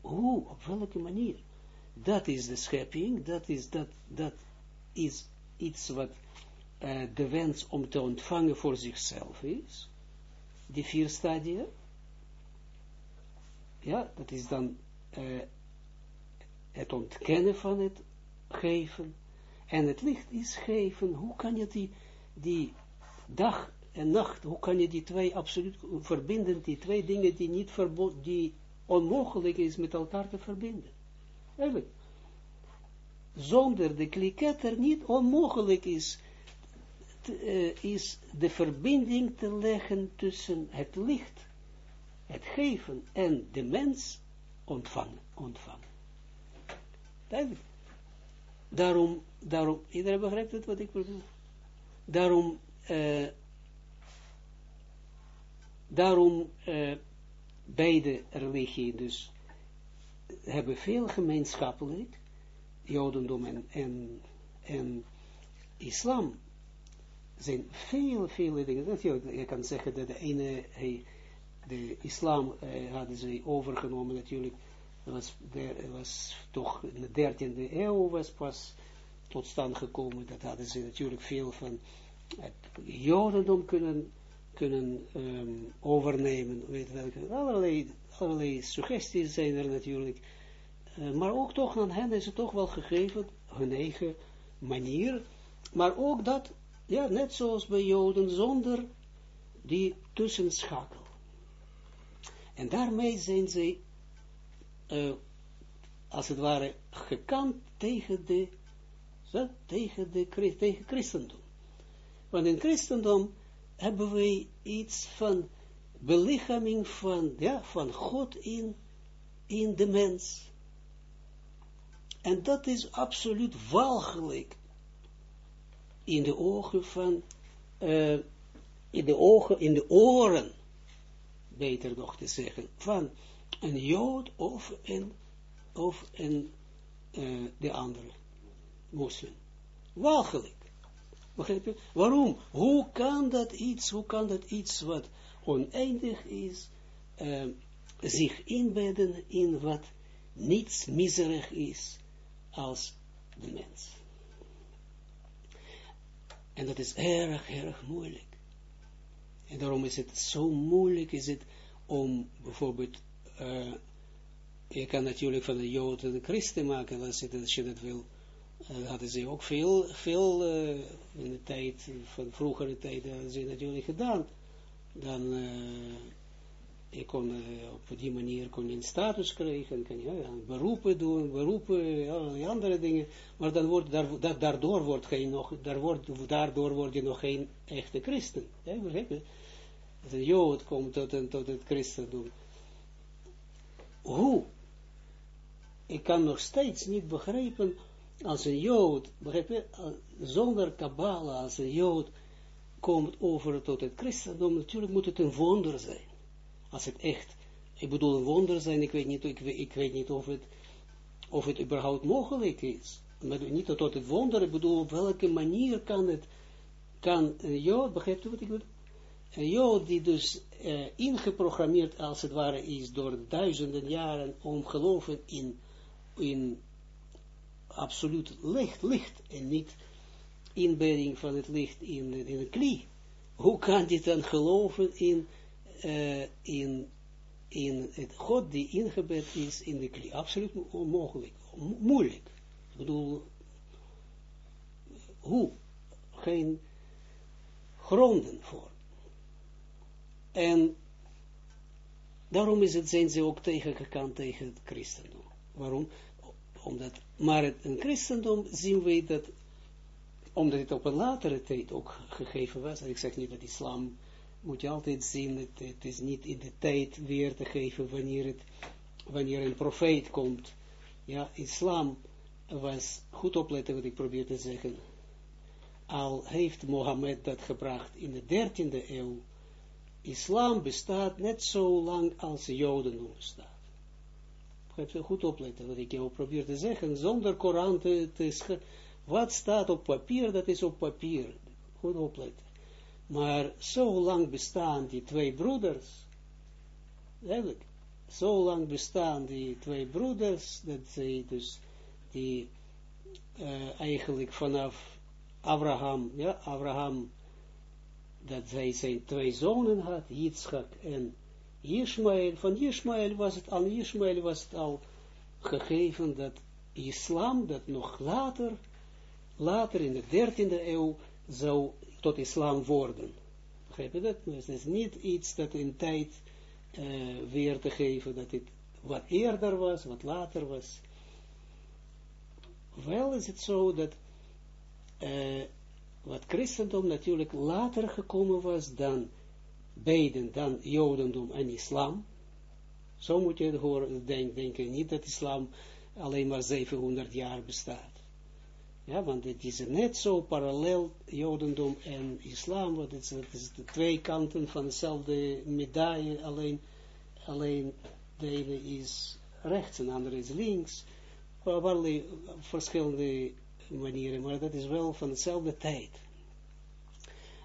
Op welke manier? Dat is de schepping, dat is, dat, is iets wat uh, de wens om te ontvangen voor zichzelf is. Die vier stadia. Ja, dat is dan uh, het ontkennen van het geven, en het licht is geven, hoe kan je die, die dag en nacht, hoe kan je die twee absoluut verbinden, die twee dingen die niet die onmogelijk is met elkaar te verbinden. Eigenlijk. Zonder de kliketter niet onmogelijk is, uh, is de verbinding te leggen tussen het licht, het geven en de mens ontvangen. Daarom, daarom, iedereen begrijpt het wat ik bedoel? Daarom, uh, daarom, uh, beide religieën dus hebben veel gemeenschappelijk, Jodendom en, en, en islam, zijn veel, veel dingen. Je kan zeggen dat de ene, de islam uh, hadden ze overgenomen natuurlijk was, er was toch in de dertiende eeuw was pas tot stand gekomen. Dat hadden ze natuurlijk veel van het jodendom kunnen, kunnen um, overnemen. Weet welke, allerlei, allerlei suggesties zijn er natuurlijk. Uh, maar ook toch aan hen is het toch wel gegeven, hun eigen manier. Maar ook dat, ja, net zoals bij joden, zonder die tussenschakel. En daarmee zijn zij uh, als het ware gekant tegen de, tegen de tegen christendom. Want in christendom hebben wij iets van belichaming van, ja, van God in, in de mens. En dat is absoluut walgelijk in de ogen van, uh, in de ogen, in de oren, beter nog te zeggen, van een Jood of een, of een uh, de andere moslim. Walgelijk. Begrijp je? Waarom? Hoe kan dat iets, hoe kan dat iets wat oneindig is, uh, zich inbedden in wat niets miserig is als de mens? En dat is erg, erg moeilijk. En daarom is het zo moeilijk, is het om bijvoorbeeld uh, je kan natuurlijk van de Joden de christen maken, als je, als je dat wil. Uh, hadden ze ook veel, veel uh, in de tijd, van vroegere tijden, hadden ze natuurlijk gedaan. Dan, je kon op die manier kon je een status krijgen, kan je ja, beroepen doen, beroepen, allerlei andere dingen, maar dan wordt, daar, daardoor, wordt nog, daar wordt, daardoor word je nog geen echte christen. Ja, begrijp je? Een jood komt tot, tot het christendom hoe? Ik kan nog steeds niet begrijpen als een Jood, begrijp je, zonder Kabbalah, als een Jood komt over tot het christendom, natuurlijk moet het een wonder zijn. Als het echt, ik bedoel een wonder zijn, ik weet niet, ik, ik weet niet of het, of het überhaupt mogelijk is. Maar niet tot het wonder, ik bedoel, op welke manier kan het, kan een Jood, begrijpt u wat ik bedoel? Een Jood die dus uh, ingeprogrammeerd als het ware is door duizenden jaren om geloven in, in absoluut licht, licht en niet inbedding van het licht in, in een klie. Hoe kan dit dan geloven in, uh, in, in het God die ingebed is in de klie? Absoluut onmogelijk, moeilijk. Ik bedoel, hoe? Geen gronden voor. En daarom is het, zijn ze ook tegengekomen tegen het christendom. Waarom? Omdat, maar het, christendom zien we dat, omdat het op een latere tijd ook gegeven was, en ik zeg niet dat islam, moet je altijd zien, het, het is niet in de tijd weer te geven wanneer, het, wanneer een profeet komt. Ja, islam was, goed opletten wat ik probeer te zeggen, al heeft Mohammed dat gebracht in de dertiende eeuw, islam bestaat net zo lang als Jodendom bestaat. Heb goed opletten wat ik jou probeer te zeggen, zonder Koran te, te wat staat op papier, dat is op papier. Goed opletten. Maar zo lang bestaan die twee broeders, eigenlijk, zo lang bestaan die twee broeders, dat zij dus, die uh, eigenlijk vanaf Abraham, ja, Abraham dat zij zijn twee zonen had, Yitzchak en Ishmael. Van Ishmael was het, aan was het al gegeven dat islam, dat nog later, later in de dertiende eeuw, zou tot islam worden. Begrijp je dat? Dus het is niet iets dat in tijd uh, weer te geven, dat het wat eerder was, wat later was. Wel is het zo dat uh, wat christendom natuurlijk later gekomen was dan beiden, dan jodendom en islam. Zo moet je het horen, denk, denken, niet dat islam alleen maar 700 jaar bestaat. Ja, want het is net zo parallel, jodendom en islam, want het is, de twee kanten van dezelfde medaille, alleen, alleen de ene is rechts en de andere is links, op allerlei verschillende manieren, maar dat is wel van dezelfde tijd.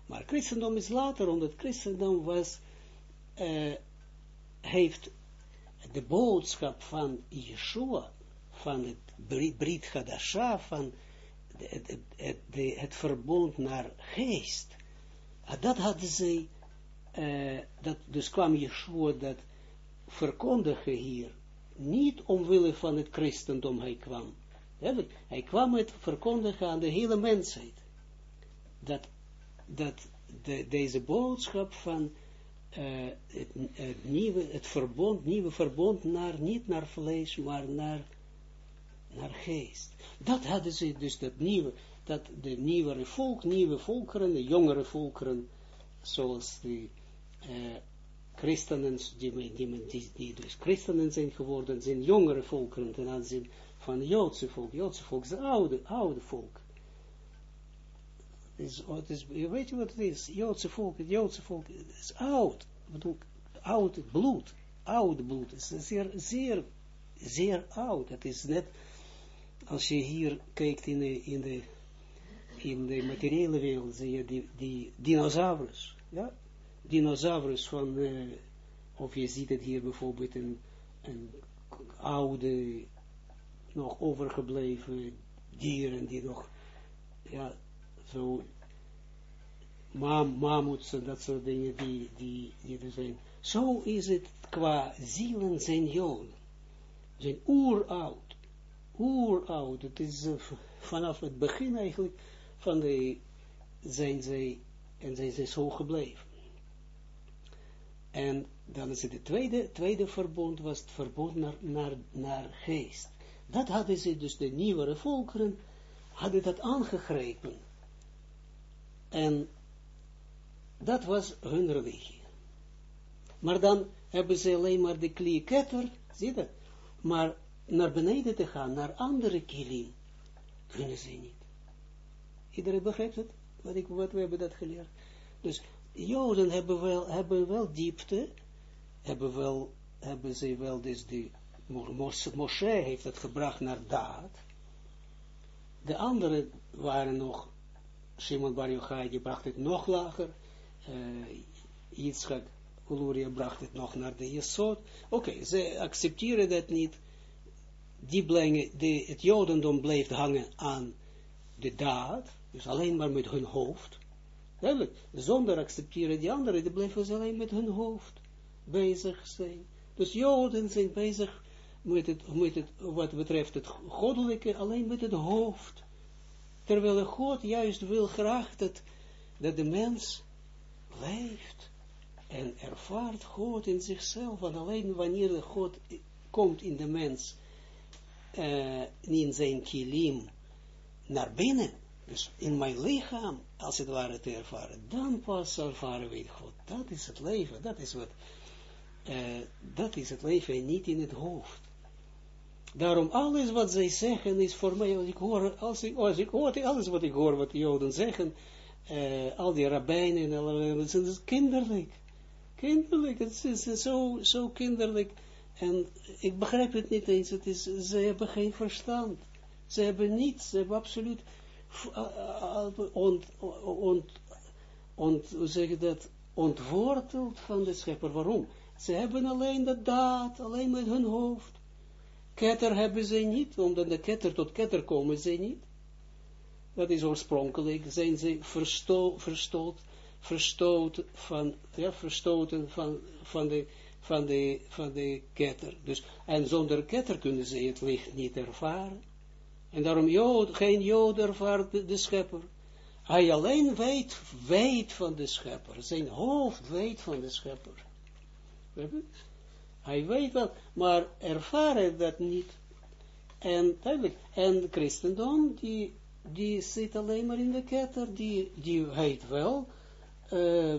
Maar christendom is later, omdat christendom was, uh, heeft de boodschap van Yeshua, van het Brit Hadasha, van het, het, het, het, verbond naar geest, dat hadden ze, uh, dat, dus kwam Yeshua dat verkondigen hier, niet omwille van het christendom hij kwam, hij kwam het verkondigen aan de hele mensheid. Dat, dat de, deze boodschap van het, het, nieuwe, het verbond, nieuwe verbond naar, niet naar vlees, maar naar, naar geest. Dat hadden ze dus, dat nieuwe, dat de nieuwere volk, nieuwe volkeren, de jongere volkeren, zoals de uh, christenen, die, die, die, die, dus christenen zijn geworden, zijn jongere volkeren ten aanzien van Joodse volk. Joodse volk is een oude, oude volk. Is, is, weet je wat het is? Joodse volk, het Joodse volk is oud. Bedoel, oud bloed. Oud bloed. Het is zeer, zeer, zeer oud. Het is net, als je hier kijkt in de, in de, in de materiële wereld, zie je die, dinosaurus. Ja? Dinosaurus van, uh, of je ziet het hier bijvoorbeeld een, een oude nog overgebleven dieren die nog, ja, zo, en dat soort dingen die, die, die er zijn. Zo is het qua zielen zijn joden. Zijn oeroud. Oeroud. Het is uh, vanaf het begin eigenlijk van de, zijn zij, en zijn zij zo gebleven. En dan is het de tweede, tweede verbond, was het verbond naar, naar, naar geest. Dat hadden ze, dus de nieuwere volkeren, hadden dat aangegrepen. En dat was hun religie. Maar dan hebben ze alleen maar de klieketter, zie je dat? Maar naar beneden te gaan, naar andere kilim, Kunnen ze niet. Iedereen begrijpt het? Wat, ik, wat we hebben dat geleerd. Dus Joden hebben wel, hebben wel diepte, hebben, wel, hebben ze wel, dus de Moshe heeft het gebracht naar daad. De anderen waren nog, Shimon Bar Yochai, die bracht het nog lager, uh, Yitzchak Uluria bracht het nog naar de Jesod. Oké, ze accepteren dat niet. Die brengen, de, het Jodendom bleef hangen aan de daad, dus alleen maar met hun hoofd. Zonder accepteren die anderen, die blijven ze alleen met hun hoofd bezig zijn. Dus Joden zijn bezig met het, met het, wat betreft het goddelijke, alleen met het hoofd. Terwijl God juist wil graag dat, dat de mens leeft en ervaart God in zichzelf. En alleen wanneer God komt in de mens, uh, in zijn kilim, naar binnen, dus in mijn lichaam, als het ware te ervaren, dan pas ervaren we God. Dat is het leven, dat is wat, uh, dat is het leven en niet in het hoofd. Daarom alles wat zij zeggen is voor mij, als ik hoor, als ik, als ik hoor, alles wat ik hoor, wat de Joden zeggen, uh, al die rabbijnen en alle, het is kinderlijk. Kinderlijk, het is, zo, zo kinderlijk. En ik begrijp het niet eens, het is, ze hebben geen verstand. Ze hebben niets, ze hebben absoluut ont, ont, ont, hoe zeg dat, ontworteld van de schepper. Waarom? Ze hebben alleen de daad, alleen met hun hoofd. Ketter hebben ze niet, omdat de ketter tot ketter komen ze niet. Dat is oorspronkelijk, zijn ze versto, verstoot, verstoot van, ja, verstoten van, van, de, van, de, van de ketter. Dus, en zonder ketter kunnen ze het licht niet ervaren. En daarom Jood, geen Jood ervaart de, schepper. Hij alleen weet, weet van de schepper. Zijn hoofd weet van de schepper. Hij weet wel, maar ervaren dat niet. En en christendom, die, die zit alleen maar in de ketter, die, die heet wel, uh,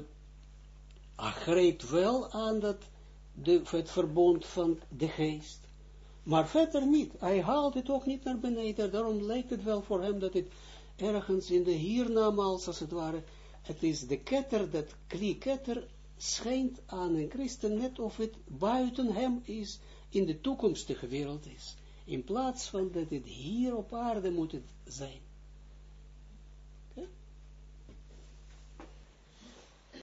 wel aan dat, de, het verbond van de geest. Maar verder niet. Hij haalt het ook niet naar beneden. Daarom lijkt het wel voor hem dat het ergens in de hiernamaals, als het ware, het is de ketter, dat kli-ketter, schijnt aan een christen net of het buiten hem is, in de toekomstige wereld is. In plaats van dat het hier op aarde moet het zijn.